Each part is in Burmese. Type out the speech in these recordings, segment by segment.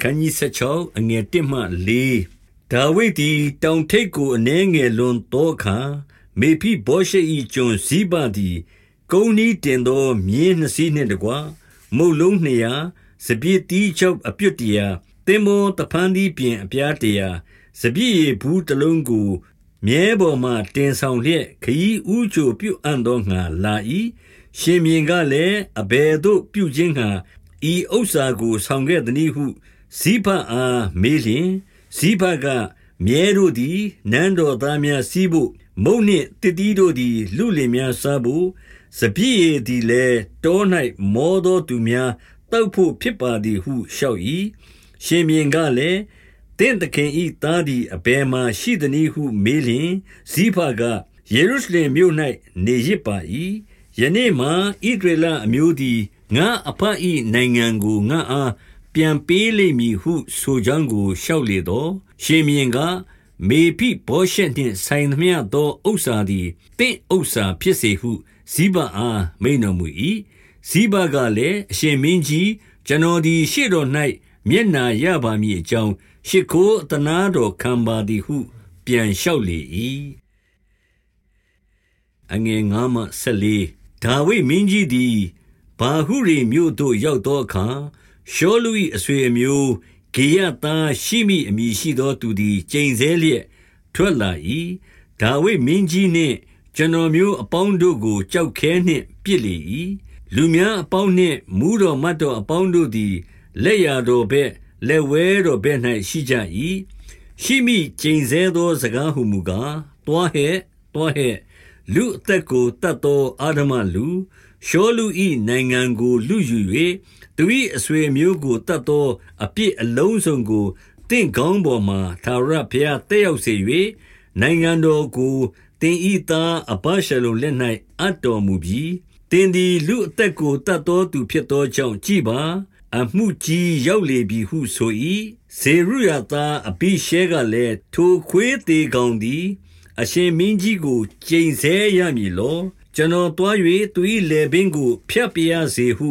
ခန်းကြီး16အငယ်1မှ4ဒါဝိဒ်သည်တောင်ထိပ်ကိုအနှဲငယ်လွန်သောအခါမေဖိဘောရှေ၏ကျွန်ဇိဘသည်ကုန်းနီးတင်သောမြင်းနှစ်စီးနှင့်တကွမုတ်လုံးနှစ်ရာစပြည့်တီးချုပ်အပြုတ်တရာသင်္ဘောတဖန်းသီးပြင်အပြားတရာစပြည့်ရဘူးတလုံးကိုမြဲပေါ်မှတင်ဆောင်လျက်ခရီးဥချိုပြုအံ့သောငါလာ၏ရှင်မြင်ကလည်းအဘယ်သို့ပြုခြင်းငါဤဥစ္စာကိုဆောင်ခဲ့သည်ဟု ဇိဖအားမေးလျင်ဇိဖကမြဲတို့သည်နန်းတော်သားများစီးဖို့မုံနှင့်တတိတို့သည်လူလင်များစားဖို့စပြည့်ရည်သည်လည်းတော၌မောသောသူများတောက်ဖို့ဖြစ်ပါသည်ဟုလျှောက်၏ရှင်မြင်ကလည်းတင့်တခင်ဤသားသည်အဘယ်မှရှိသနည်းဟုမေးလျင်ဇိဖကယေရုရှလင်မြို့၌နေရစ်ပါ၏ယနေ့မှဣဒရလအမျိုးသည်ငါအဖအဤနိုင်ငံကိုငါအား ပြန်ပေးလိမ့်မည်ဟု ဆိုကြောင်းကိုလျှောက်လေတော့ရှင်မြင်းကမေဖိဘောရှက်နှင့်ဆိုင်သမျှသောဥစ္စာသည်တင့်ဥစ္စာဖြစ်စေဟုဇိဘအားမိန်တော်မူ၏ဇိဘကလည်းအရှင်မင်းကြီးကျွန်တော်သည်ရှေ့တော်၌မျက်နာရပါမည်အကြောင်းရှ िख ိုးတနာတော်ခံပါသည်ဟု ပြန်လျှောက်လေ၏အငယ်9မှ14ဒါဝိမင်းကြီးသည်ဘာဟုရိမြို့သို့ရောက်သောအခါ ရှောလု၏အဆွေအမျိုးဂေယသားရှိမိအမည်ရှိသောသူသည်ကျိန်ဆဲလျက်ထွက်လာ၏ဒါဝိမင်းကြီးနှင့် ကျွန်တော်မျိုးအပေါင်းတို့ကိုကြောက်ခဲနှင့်ပြစ်လေ၏လူများအပေါင်းနှင့်မူးတော်မတ်တော်အပေါင်းတို့သည်လက်ရတော်ဘက်လက်ဝဲတော်ဘက်၌ရှိကြ၏ရှိမိကျိန်ဆဲသောစကားဟုမူကားတွားဟဲ့တွားဟဲ့လူအသက်ကိုတတ်သောအာဓမလူရှောလူ၏နိုင်ငံကိုလူယူ၍ သူ၏အဆွေမျိုးကိုတတ်သောအပြစ်အလုံးစုံကိုတင့်ကောင်းပေါ်မှသာရဘုရားတက်ရောက်စေ၍နိုင်ငံတော်ကိုတင်ဤသားအဘရှလုံလက်၌အပ်တော်မူပြီးတင်သည်လူအသက်ကိုတတ်သောသူဖြစ်သောကြောင့်ကြည်ပါအမှုကြီးရောက်လေပြီဟုဆို၏ဇေရုယာသားအဘိရှဲကလည်းထိုခွေးသေးကောင်သည်အရှင်မင်းကြီးကိုကျိန်ဆဲရမည်လောကျွန်တော်တွား၍သူ၏လေပင်ကိုဖျက်ပြရစေဟု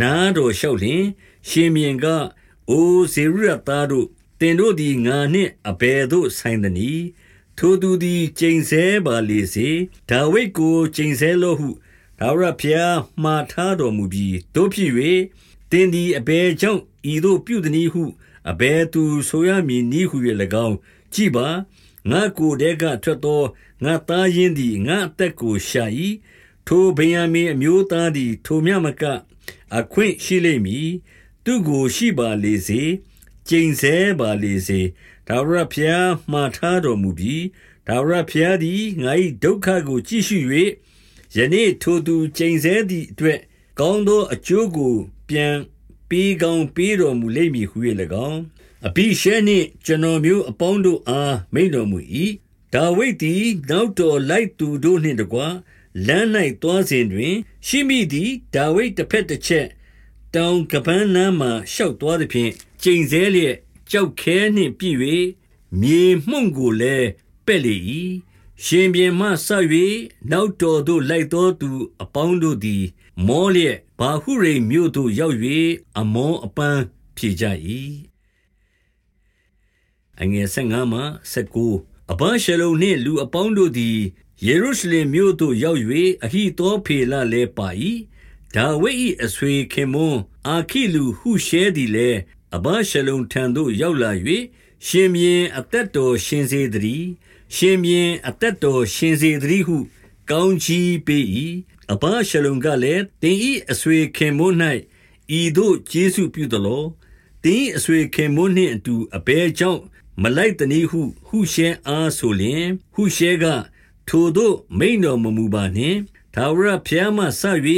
နားတော်လျှောက်လျင် ရှင်မြင်က အိုဇေရုယာသားတို့တင်တို့သည် ငါနှင့်အဘယ်သို့ ဆိုင်သနည်း ထိုသူသည် ကျိန်ဆဲပါလေစေ ဒါဝိဒ်ကို ကျိန်ဆဲလောဟုဒါဝရဖျားမှားထားတော်မူပြီးတို့ဖြစ်၍တင်သည် အဘယ်ကြောင့် ဤသို့ပြုသည်ဟု အဘယ်သူဆိုရမည်နည်းဟု၍၎င်း ကြည်ပါ ငါကိုယ်တည်းကထွက်သော ငါသားရင်းသည် ငါအသက်ကိုရှာ၏ထိုဗင်ယမင်အမျိုးသားသည် ထိုမြမက အခွင့်ရှိလိမ့်မည်သူကိုရှိပါလေစေကျိန်ဆဲပါလေစေဒါဝရဖျားမှားထားတော်မူပြီးဒါဝရဖျားသည်ငါ၏ဒုက္ခကိုကြည့်ရှု၍ယနေ့ထိုသူကျိန်ဆဲသည့်အတွက်ကောင်းသောအကျိုးကိုပြန်ပေးကောင်းပေးတော်မူလိမ့်မည်ဟု၍၎င်းအဘိရှဲနှင့်ကျွန်တော်မျိုးအပေါင်းတို့အားမိန်တော်မူ၏ဒါဝိဒ်သည်နောက်တော်လိုက်သူတို့နှင့်တကွ လမ်း၌သွားစဉ်တွင် ရှိမိသည်ဒါဝိဒ်တစ်ဖက်တစ်ချက်တောင်ကပန်းနားမှရှောက်သွားသည်ဖြင့်ကျိန်ဆဲလျက်ကြောက်ခဲနှင့်ပြည့်၍မြေမှုန့်ကိုလည်းပဲ့လေ၏ရှင်ပြန်မှဆောက်၍နောက်တော်သို့လိုက်သောသူ အပေါင်းတို့သည် မောလျက်ဘာဟုရိမ်မြို့သို့ရောက်၍အမောအပန်းဖြေကြ၏အငယ်15မှ19အဘရှလုံနှင့်လူအပေါင်းတို့သည် ယေရုရှလင်မြို့သို့ရောက်၍အဟိတောဖေလလည်းပါ၏ဒါဝိဒ်၏အဆွေခင်မွန်းအာခိလူဟုရှဲသည်လည်းအဘရှလုံထံသို့ရောက်လာ၍ရှင်မြင်းအသက်တော်ရှင်စေတည်းရှင်မြင်းအသက်တော်ရှင်စေတည်းဟု ကောင်းချီးပေး၏အဘရှလုံကလည်းတင်ဤအဆွေခင်မွန်း၌ဤသို့ကျေးဇူးပြုသလောတင်းအဆွေခင်မွန်းနှင့်အတူအဘဲကြောင့်မလိုက်တနည်းဟု ဟုရှဲအားဆိုလျင် ဟုရှဲက ထိုတို့မိန်တော်မမူပါနှင့်သာဝရဖျားမှဆ၍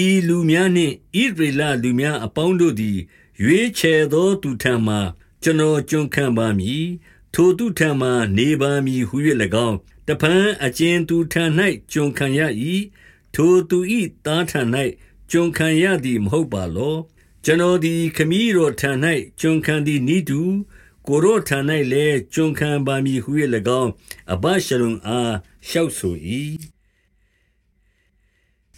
ဤလူများနှင့်ဣဒရေလလူများအပေါင်းတို့သည်ရွေးချယ်သောသူထံမှကျွန်တော်ကြုံခံပါမည်ထိုသူထံမှနေပါမည်ဟု၍၎င်းတပန်းအကျဉ်သူထံ၌ကြုံခံရ၏ထိုသူ၏သားထံ၌ကြုံခံရသည်မဟုတ်ပါလောကျွန်တော်သည်ခမည်းတော်ထံ၌ကြုံခံသည်နိတူ ကိုရောထံ၌လည်းကြုံခံပါမည်ဟု၍၎င်းအဘရှလုံအားလျှောက်ဆို၏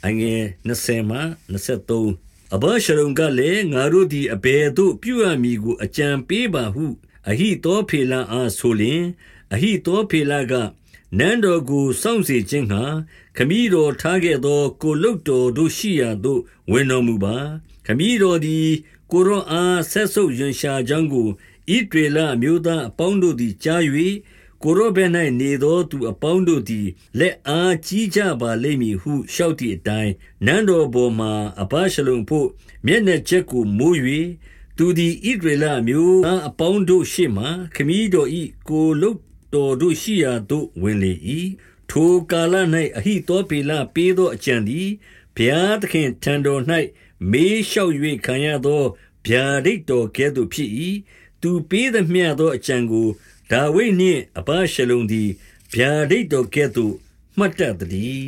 အငယ်20မှ23အဘရှလုံကလည်းငါတို့သည်အဘယ်သို့ပြုရမည်ကိုအကြံပေးပါဟုအဟိတောဖေလအားဆိုလျင်အဟိတောဖေလကနန်းတော်ကိုစောင့်စေခြင်းငှာခမည်းတော်ထားခဲ့သော ကိုလုတ်တော်တို့ရှိရာသို့ဝင်တော်မူပါခမည်းတော်သည်ကိုရောအားဆက်ဆုပ်ယွန်ရှာကြောင်းကို ဣဒေလအမျိုးသားအပေါင်းတို့သည်ကြား၍ကိုရောဘဲ၌နေသောသူအပေါင်းတို့သည် လက်အားကြီးကြပါလိမ့်မည်ဟု လျှောက်သည့်အတိုင်း နန်းတော်ပေါ်မှအဘရှလုံဖို့ မျက်နှာချက်ကိုမိုး၍သူသည်ဣဒေလအမျိုးသားအပေါင်းတို့ရှေ့မှခမည်းတော်၏ကိုလုတ်တော်တို့ရှိရာသို့ ဝင်လေ၏ထိုကာလ၌အဟိတောပေလပေးသောအကြံသည် ဘုရားသခင်ထံတော်၌မေးလျှောက်၍ခံရသော ဗျာဒိတ်တော်ကဲ့သို့ဖြစ်၏ သူပေးသမျှသောအကြံကိုဒါဝိဒ်နှင့်အဘရှလုံသည် ဗျာဒိတ်တော်ကဲ့သို့ မှတ်တတ်သည်